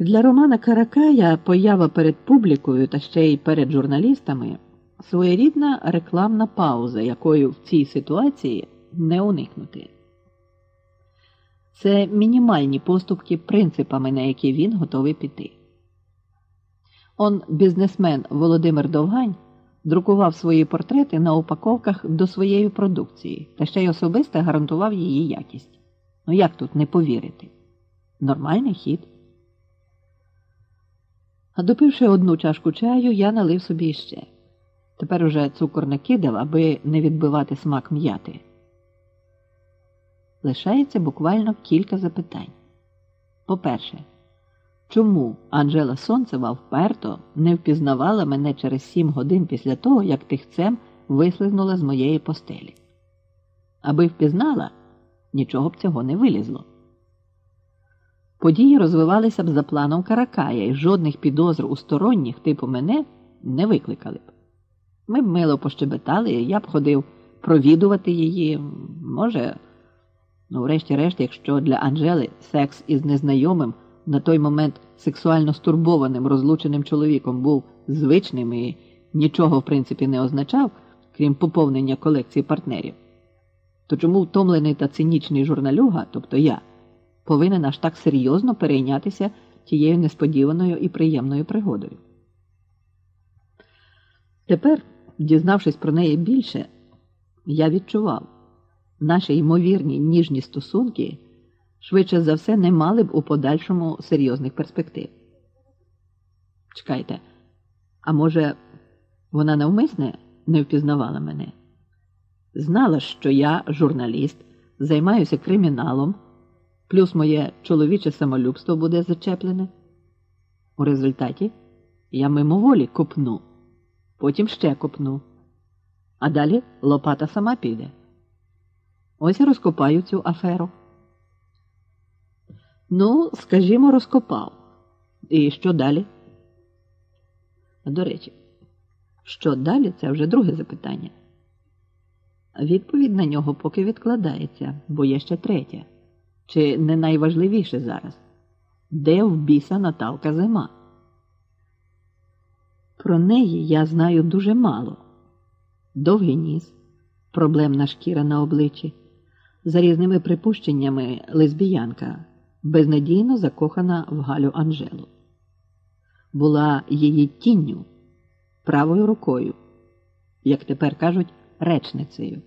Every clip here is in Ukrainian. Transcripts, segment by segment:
Для Романа Каракая поява перед публікою та ще й перед журналістами своєрідна рекламна пауза, якою в цій ситуації не уникнути. Це мінімальні поступки принципами, на які він готовий піти. Он бізнесмен Володимир Довгань друкував свої портрети на упаковках до своєї продукції та ще й особисто гарантував її якість. Ну як тут не повірити? Нормальний хід. Допивши одну чашку чаю, я налив собі іще. Тепер уже цукор не кидав, аби не відбивати смак м'яти. Лишається буквально кілька запитань. По-перше, чому Анжела Сонцева вперто не впізнавала мене через сім годин після того, як тихцем вислизнула з моєї постелі? Аби впізнала, нічого б цього не вилізло. Події розвивалися б за планом Каракая і жодних підозр у сторонніх, типу мене, не викликали б. Ми б мило пощебетали, я б ходив провідувати її. Може, ну, врешті-решт, якщо для Анжели секс із незнайомим на той момент сексуально стурбованим розлученим чоловіком був звичним і нічого, в принципі, не означав, крім поповнення колекції партнерів, то чому втомлений та цинічний журналюга, тобто я, повинен аж так серйозно перейнятися тією несподіваною і приємною пригодою? Тепер, дізнавшись про неї більше, я відчував, наші ймовірні ніжні стосунки швидше за все не мали б у подальшому серйозних перспектив. Чекайте, а може, вона навмисне не впізнавала мене? Знала, що я журналіст, займаюся криміналом, плюс моє чоловіче самолюбство буде зачеплене. У результаті я мимоволі копну потім ще копну, а далі лопата сама піде. Ось розкопаю цю аферу. Ну, скажімо, розкопав. І що далі? До речі, що далі це вже друге запитання. Відповідь на нього поки відкладається, бо є ще третє. Чи не найважливіше зараз? Де в біса Наталка зима? Про неї я знаю дуже мало. Довгий ніс, проблемна шкіра на обличчі, за різними припущеннями лесбіянка, безнадійно закохана в Галю Анжелу. Була її тінню, правою рукою, як тепер кажуть, речницею.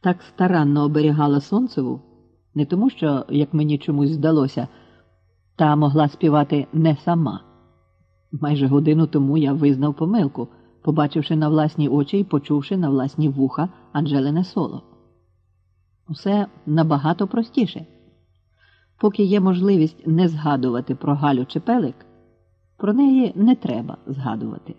Так старанно оберігала Сонцеву, не тому, що, як мені чомусь здалося, та могла співати не сама. Майже годину тому я визнав помилку, побачивши на власні очі і почувши на власні вуха Анджелине соло. Усе набагато простіше. Поки є можливість не згадувати про Галю чи Пелик, про неї не треба згадувати.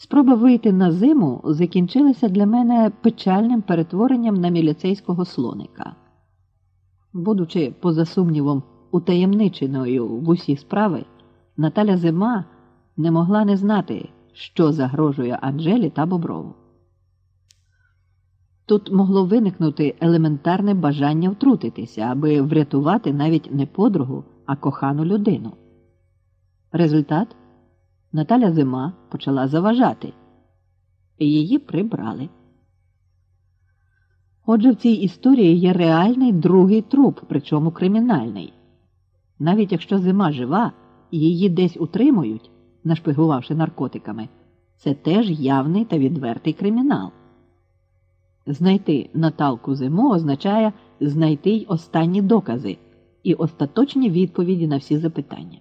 Спроба вийти на зиму закінчилася для мене печальним перетворенням на міліцейського слоника. Будучи поза сумнівом утаємниченою в усі справи, Наталя Зима не могла не знати, що загрожує Анжелі та Боброву. Тут могло виникнути елементарне бажання втрутитися, аби врятувати навіть не подругу, а кохану людину. Результат Наталя Зима почала заважати, і її прибрали. Отже, в цій історії є реальний другий труп, причому кримінальний. Навіть якщо зима жива і її десь утримують, нашпигувавши наркотиками, це теж явний та відвертий кримінал. Знайти Наталку зиму означає знайти й останні докази і остаточні відповіді на всі запитання.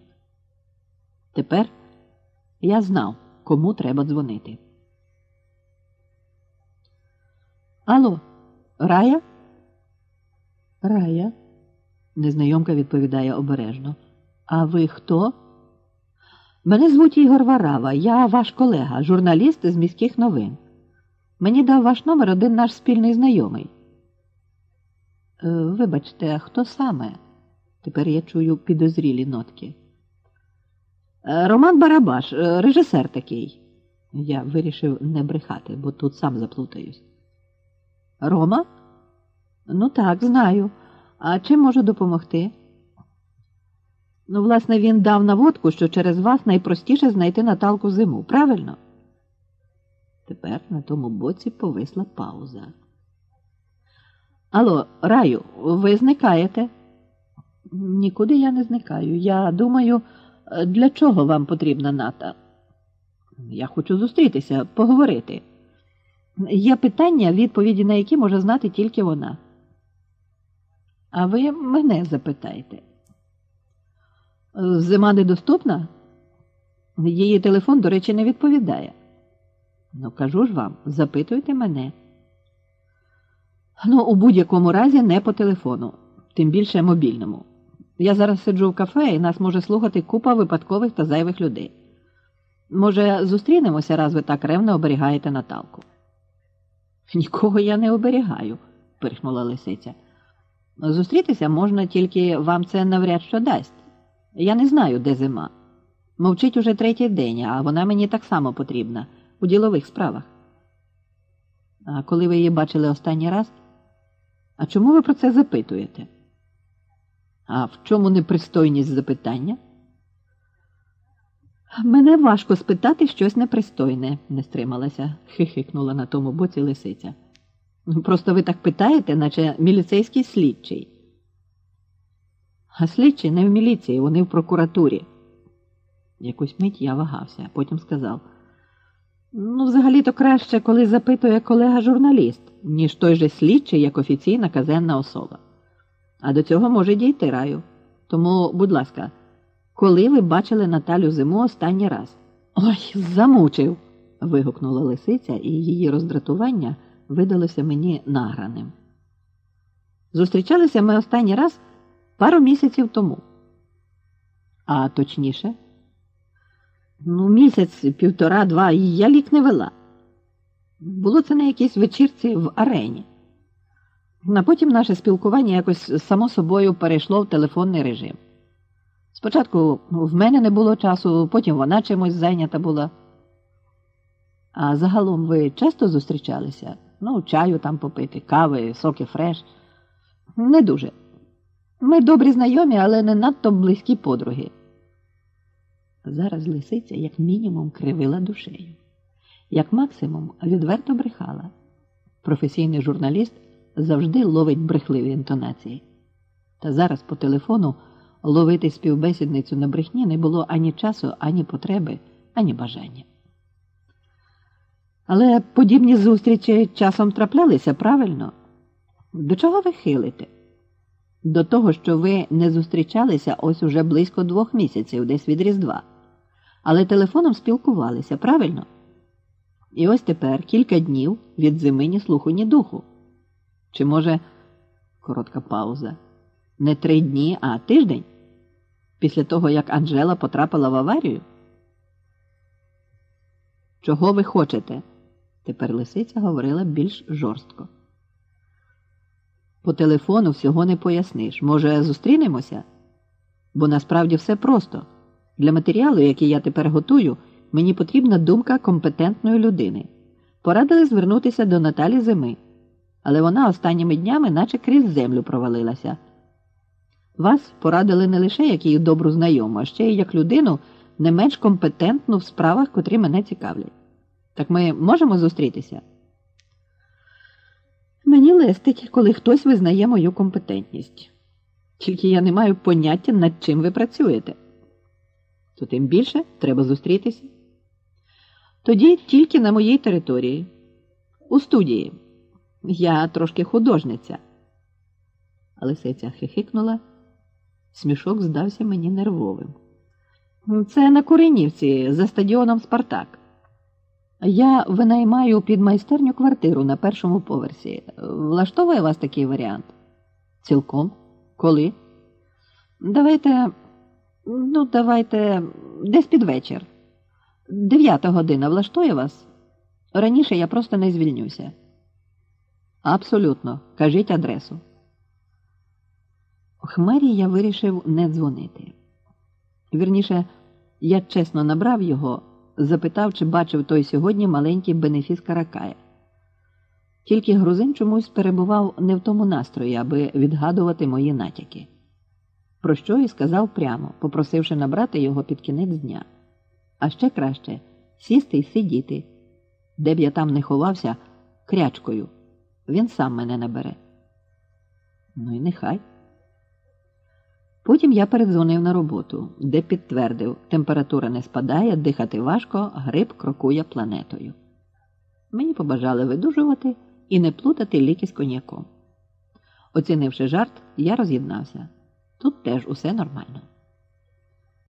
Тепер я знав, кому треба дзвонити. Алло, Рая? Рая? Незнайомка відповідає обережно. А ви хто? Мене звуть Ігор Варава, я ваш колега, журналіст з міських новин. Мені дав ваш номер один наш спільний знайомий. Е, вибачте, а хто саме? Тепер я чую підозрілі нотки. Е, Роман Барабаш, е, режисер такий. Я вирішив не брехати, бо тут сам заплутаюсь. Рома? Ну так, знаю. А чим можу допомогти? Ну, власне, він дав наводку, що через вас найпростіше знайти Наталку зиму, правильно? Тепер на тому боці повисла пауза. Алло, Раю, ви зникаєте? Нікуди я не зникаю. Я думаю, для чого вам потрібна ната? Я хочу зустрітися, поговорити. Є питання, відповіді на які може знати тільки вона. А ви мене запитайте. Зима недоступна? Її телефон, до речі, не відповідає. Ну, кажу ж вам, запитуйте мене. Ну, у будь-якому разі не по телефону, тим більше мобільному. Я зараз сиджу в кафе і нас може слухати купа випадкових та зайвих людей. Може, зустрінемося, раз ви так ревно оберігаєте Наталку? Нікого я не оберігаю, пирхнула лисиця. Зустрітися можна, тільки вам це навряд що дасть. Я не знаю, де зима. Мовчить уже третій день, а вона мені так само потрібна у ділових справах. А коли ви її бачили останній раз? А чому ви про це запитуєте? А в чому непристойність запитання? Мене важко спитати щось непристойне, не стрималася, хихикнула на тому боці лисиця. Просто ви так питаєте, наче міліцейський слідчий. А слідчі не в міліції, вони в прокуратурі. Якусь мить я вагався, потім сказав: ну, взагалі-то краще, коли запитує колега журналіст, ніж той же слідчий як офіційна казенна особа. А до цього може дійти раю. Тому, будь ласка, коли ви бачили Наталю зиму останній раз? Ой, замучив. вигукнула лисиця, і її роздратування видалося мені награним. Зустрічалися ми останній раз пару місяців тому. А точніше, ну, місяць, півтора-два, і я лік не вела. Було це на якійсь вечірці в арені. А потім наше спілкування якось само собою перейшло в телефонний режим. Спочатку в мене не було часу, потім вона чимось зайнята була. А загалом ви часто зустрічалися? Ну, чаю там попити, кави, соки фреш. Не дуже. Ми добрі знайомі, але не надто близькі подруги. Зараз лисиця, як мінімум, кривила душею, як максимум, відверто брехала. Професійний журналіст завжди ловить брехливі інтонації. Та зараз по телефону ловити співбесідницю на брехні не було ані часу, ані потреби, ані бажання. Але подібні зустрічі часом траплялися правильно? До чого ви хилите? До того, що ви не зустрічалися ось уже близько двох місяців, десь від Різдва, але телефоном спілкувалися, правильно? І ось тепер кілька днів від зими ні слуху, ні духу. Чи, може, коротка пауза, не три дні, а тиждень? Після того, як Анжела потрапила в аварію? Чого ви хочете? Тепер лисиця говорила більш жорстко. По телефону всього не поясниш. Може, зустрінемося? Бо насправді все просто. Для матеріалу, який я тепер готую, мені потрібна думка компетентної людини. Порадили звернутися до Наталі Зими, але вона останніми днями наче крізь землю провалилася. Вас порадили не лише як її добру знайому, а ще й як людину не менш компетентну в справах, котрі мене цікавлять. Так ми можемо зустрітися? Мені лестить, коли хтось визнає мою компетентність. Тільки я не маю поняття, над чим ви працюєте. То тим більше треба зустрітися. Тоді тільки на моїй території, у студії. Я трошки художниця. Лисиця хихикнула. Смішок здався мені нервовим. Це на Куренівці за стадіоном Спартак. Я винаймаю під майстерню квартиру на першому поверсі. Влаштовує вас такий варіант? Цілком? Коли? Давайте, ну, давайте десь під вечір. Дев'ята година влаштує вас? Раніше я просто не звільнюся. Абсолютно. Кажіть адресу. Хмарі я вирішив не дзвонити. Вірніше, я чесно набрав його запитав, чи бачив той сьогодні маленький бенефіс Каракая. Тільки грузин чомусь перебував не в тому настрої, аби відгадувати мої натяки. про що і сказав прямо, попросивши набрати його під кінець дня. А ще краще сісти й сидіти, де б я там не ховався крячкою. Він сам мене набере. Ну і нехай. Потім я передзвонив на роботу, де підтвердив, температура не спадає, дихати важко, грип крокує планетою. Мені побажали видужувати і не плутати ліки з коньяком. Оцінивши жарт, я роз'єднався. Тут теж усе нормально.